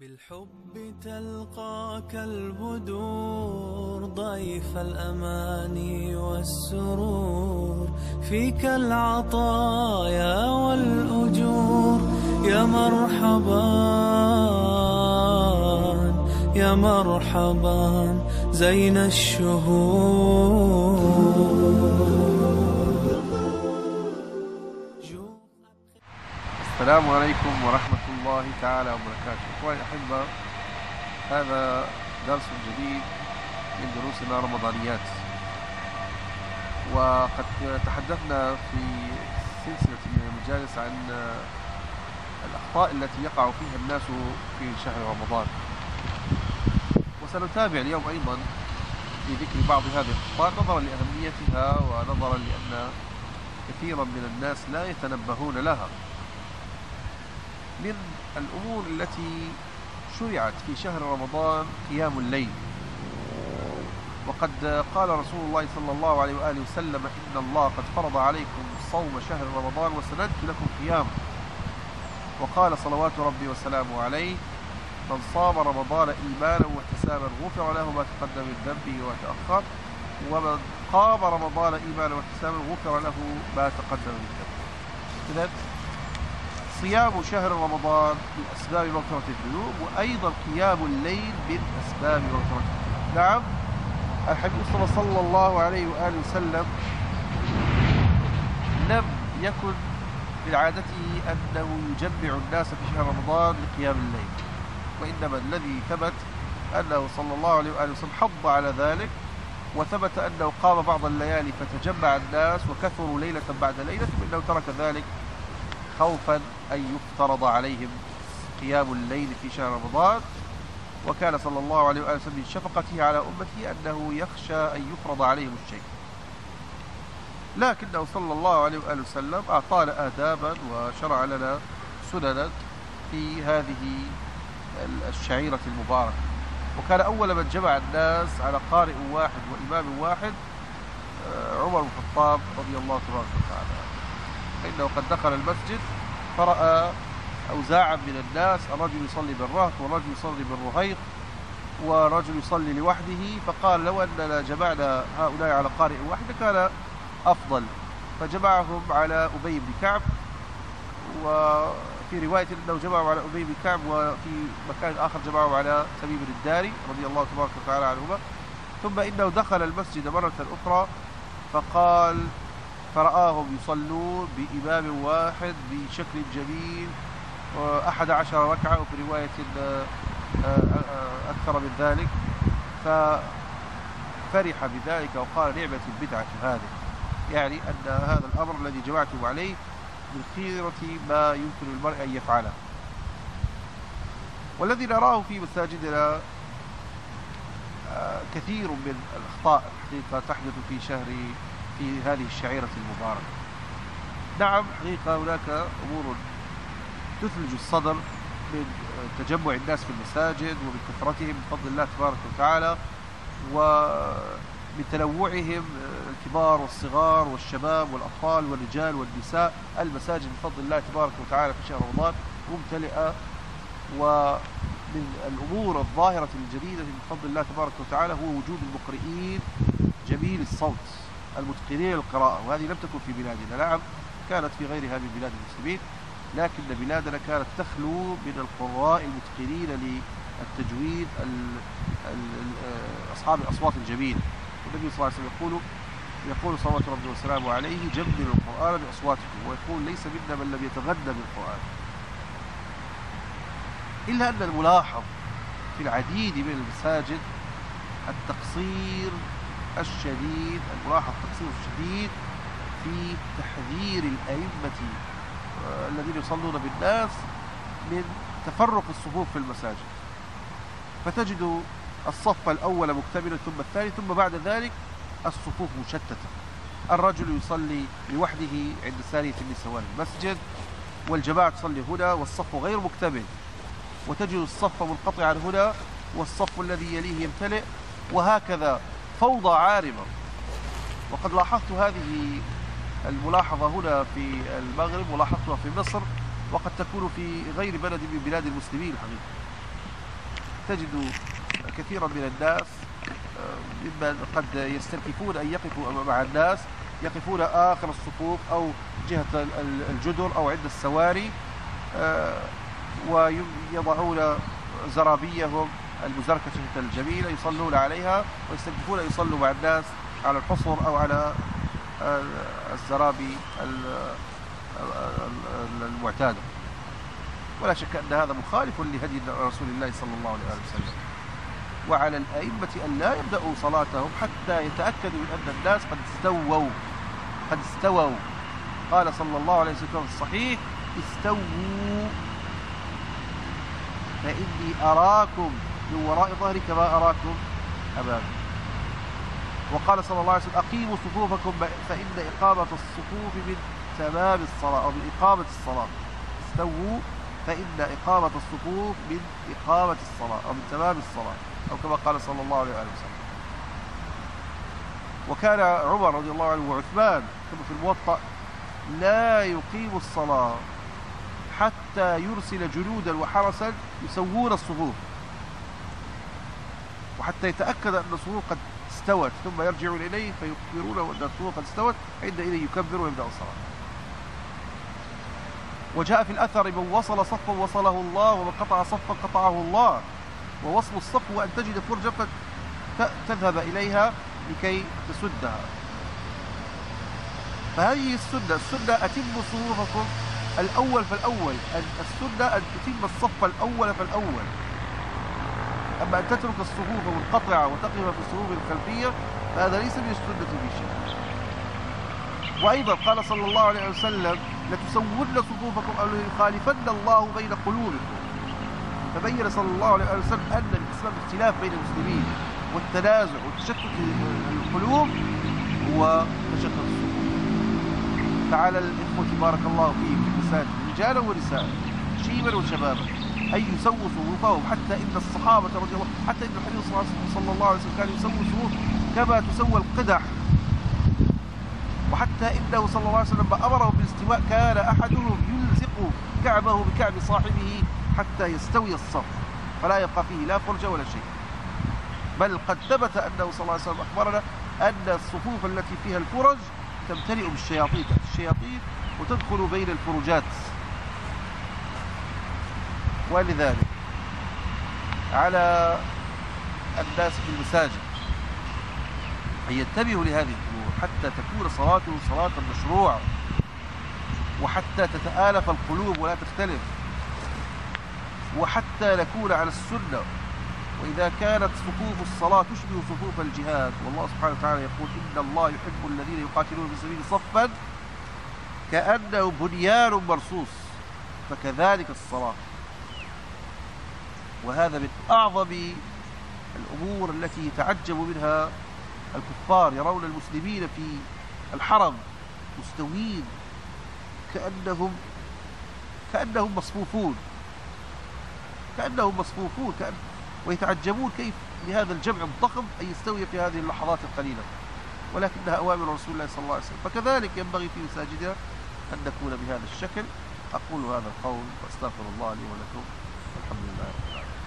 بالحب تلقاك البدور ضيف الأماني والسرور. فيك العطايا والأجور. يا مرحبا يا مرحبا زين الشهور. السلام عليكم ورحمة الله تعالى وبركاته. إخواني الأحبة هذا درس جديد من دروسنا رمضانيات. وقد تحدثنا في سلسلة من المجالس عن الأخطاء التي يقع فيها الناس في شهر رمضان. وسنتابع اليوم أيضا في ذكر بعض هذه الأخطاء نظرا لأهميتها ونظرا لأن كثيرا من الناس لا يتنبهون لها. من الأمور التي شرعت في شهر رمضان قيام الليل. وقد قال رسول الله صلى الله عليه وآله وسلم إن الله قد فرض عليكم صوم شهر رمضان وسندت لكم قيام وقال صلوات ربي وسلامه عليه من صام رمضان إيمانا واحتسابا غفر له ما تقدم من ذنبه وما تأخر ومن قام رمضان إيمانا واحتسابا غفر له ما تقدم من ذنبه. إذن صيام شهر رمضان من أسباب مغفرة الذنوب وأيضا قيام الليل من أسباب مغفرة نعم. الحبيب صلى الله عليه وآله وسلم لم يكن من عادته أنه يجمع الناس في شهر رمضان لقيام الليل وإنما الذي ثبت أنه صلى الله عليه وآله وسلم حض على ذلك وثبت أنه قام بعض الليالي فتجمع الناس وكثروا ليلة بعد ليلة وإنه ترك ذلك خوفا أن يفترض عليهم قيام الليل في شهر رمضان. وكان صلى الله عليه وآله وسلم من شفقته على أمته أنه يخشى أن يفرض عليهم الشيء. لكنه صلى الله عليه وآله وسلم أعطانا آدابا وشرع لنا سننا في هذه الشعيرة المباركة. وكان أول من جمع الناس على قارئ واحد وإمام واحد عمر بن الخطاب رضي الله تبارك وتعالى. فإنه قد دخل المسجد فرأى أوزاعا من الناس الرجل يصلي بالرهط والرجل يصلي بالرهيق ورجل يصلي لوحده فقال لو أننا جمعنا هؤلاء على قارئ واحد كان أفضل. فجمعهم على أبي بن كعب وفي رواية أنه جمعهم على أبي بن كعب وفي مكان آخر جمعهم على تميم الداري رضي الله تبارك وتعالى عنهما. ثم إنه دخل المسجد مرة أخرى فقال فرآهم يصلون بإمام واحد بشكل جميل أحد عشر ركعة وفي رواية أكثر من ذلك. ففرح بذلك وقال نعمة البدعة هذه. يعني أن هذا الأمر الذي جمعتم عليه من خيرة ما يمكن المرء أن يفعله. والذي نراه في مساجدنا كثير من الأخطاء الحقيقة تحدث في شهر في هذه الشعيرة المباركة. نعم حقيقة هناك أمور تثلج الصدر من تجمع الناس في المساجد ومن كثرتهم بفضل الله تبارك وتعالى ومن تنوعهم الكبار والصغار والشباب والأطفال والرجال والنساء. المساجد بفضل الله تبارك وتعالى في شهر رمضان ممتلئة ومن الأمور الظاهرة الجديدة بفضل الله تبارك وتعالى هو وجود المقرئين. جميل الصوت. المتقنين القراءة وهذه لم تكن في بلادنا. نعم كانت في غيرها من بلاد المسلمين لكن بلادنا كانت تخلو من القراء المتقنين للتجويد أصحاب الأصوات الجميلة. والنبي صلى الله عليه وسلم يقول يقول صلوات ربي وسلامه عليه جملوا القرآن بأصواتكم ويقول ليس منا من لم يتغنى بالقرآن. إلا أن الملاحظ في العديد من المساجد التقصير الشديد الملاحظ التقصير الشديد في تحذير الأئمة الذين يصلون بالناس من تفرق الصفوف في المساجد. فتجد الصف الأول مكتملا ثم الثاني ثم بعد ذلك الصفوف مشتتة. الرجل يصلي لوحده عند ثانية من سوال المسجد والجماعة تصلي هنا والصف غير مكتمل. وتجد الصف منقطعا هنا والصف الذي يليه يمتلئ وهكذا فوضى عارمة وقد لاحظت هذه الملاحظة هنا في المغرب ولاحظتها في مصر وقد تكون في غير بلد من بلاد المسلمين حقيقة. تجد كثيرا من الناس ممن قد يستنكفون أن يقفوا مع الناس يقفون آخر الصفوف أو جهة الجدر أو عند السواري ويضعون زرابيهم المزركشة الجميلة يصلون عليها ويستنكفون أن يصلوا مع الناس على الحصر أو على الزرابي المعتادة. ولا شك أن هذا مخالف لهدي رسول الله صلى الله عليه وسلم. وعلى الأئمة أن لا يبدأوا صلاتهم حتى يتأكدوا من أن الناس قد استووا قد استووا. قال صلى الله عليه وسلم في الصحيح استووا فإني أراكم من وراء ظهري كما أراكم أمامي وقال صلى الله عليه وسلم أقيموا صفوفكم فإن إقامة الصفوف من تمام الصلاة أو من إقامة الصلاة. استووا فإن إقامة الصفوف من إقامة الصلاة أو من تمام الصلاة أو كما قال صلى الله عليه وسلم. وكان عمر رضي الله عنه وعثمان كما في الموطأ لا يقيم الصلاة حتى يرسل جنودا وحرسا يسوون الصفوف. وحتى يتأكد أن الصفوف قد استوت ثم يرجعون إليه فيخبرونه أن الصفوف قد استوت عندئذ يكبر ويبدأ الصلاة. وجاء في الأثر من وصل صفا وصله الله ومن قطع صفا قطعه الله. ووصل الصف هو أن تجد فرجة تذهب إليها لكي تسدها. فهذه السنة السنة أتم صفوفكم الأول فالأول السنة أن تتم الصف الأول فالأول. أما أن تترك الصفوف منقطعة وتقف في الصفوف الخلفية فهذا ليس من السنة في شيء. وأيضا قال صلى الله عليه وسلم لتسون صفوفكم أو ليخالفن الله بين قلوبكم. فبين صلى الله عليه وسلم أن الإسلام اختلاف بين المسلمين والتنازع وتشتت القلوب هو تشتت الصفوف. فعلى الإخوة بارك الله فيهم في المساجد رجالا ونساء شيبا وشبابا. أن يسووا صفوفهم حتى إن الصحابة رضي الله حتى إن الحديث صلى الله عليه وسلم كان يسوي صفوف كما تسوى القدح. وحتى إنه صلى الله عليه وسلم أمرهم بالاستواء كان أحدهم يلزق كعبه بكعب صاحبه حتى يستوي الصف. فلا يبقى فيه لا فرجة ولا شيء. بل قد ثبت أنه صلى الله عليه وسلم أخبرنا أن الصفوف التي فيها الفرج تمتلئ بالشياطين. الشياطين وتدخل بين الفرجات. ولذلك على الناس في المساجد أن ينتبهوا لهذه الأمور حتى تكون صلاتهم صلاة مشروعة وحتى تتآلف القلوب ولا تختلف وحتى نكون على السنة. وإذا كانت صفوف الصلاة تشبه صفوف الجهاد والله سبحانه وتعالى يقول إن الله يحب الذين يقاتلون في سبيل صفا كأنه بنيان مرصوص فكذلك الصلاة. وهذا من أعظم الأمور التي يتعجب منها الكفار يرون المسلمين في الحرم مستوين كأنهم كأنهم مصفوفون. كأنهم مصفوفون كأن ويتعجبون كيف لهذا الجمع الضخم أن يستوي في هذه اللحظات القليلة. ولكنها أوامر رسول الله صلى الله عليه وسلم. فكذلك ينبغي في مساجدنا أن نكون بهذا الشكل. أقول هذا القول وأستغفر الله لي ولكم. والحمد لله رب العالمين.